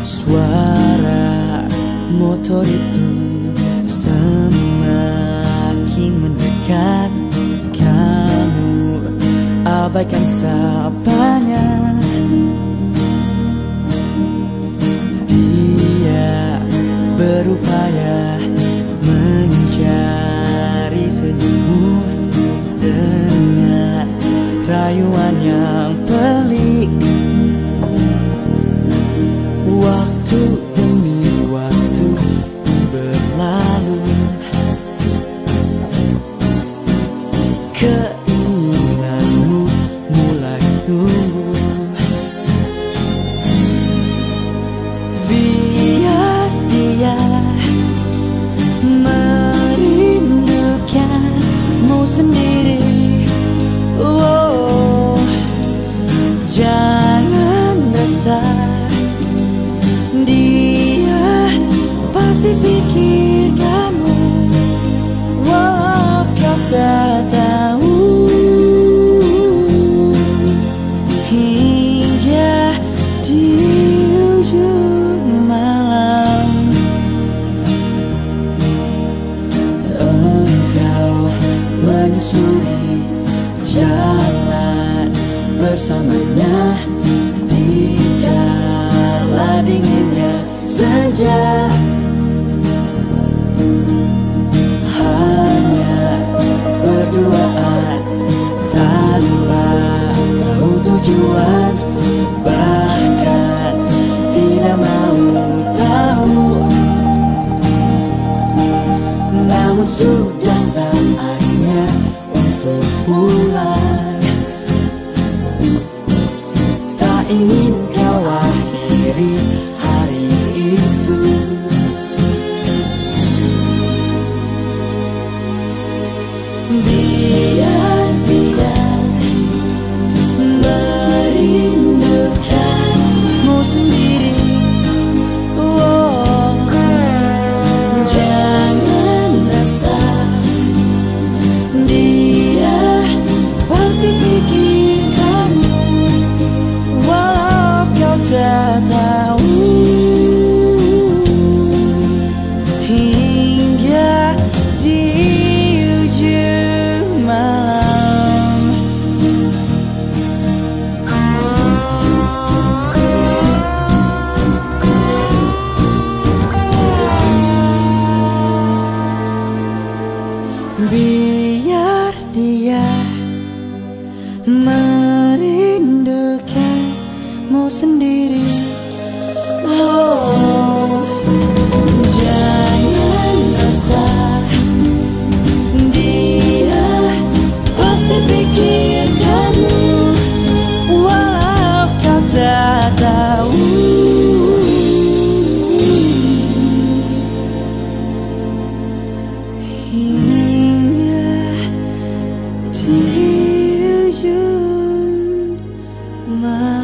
Suara motor itu semakin mendekat. Kamu abaikan sapanya Dia berupaya mencari senyummu Keinginanmu mulai tumbuh. Biar dia merindukanmu sendiri. Oh, Jangan resah Dia pasti pikirkanmu Namun sudah saatnya untuk pulang. Tak ingin kau akhiri Biar dia merindukanmu sendiri. Oh, jangan resah Dia pasti pikirkanmu Walau kau tak tahu malam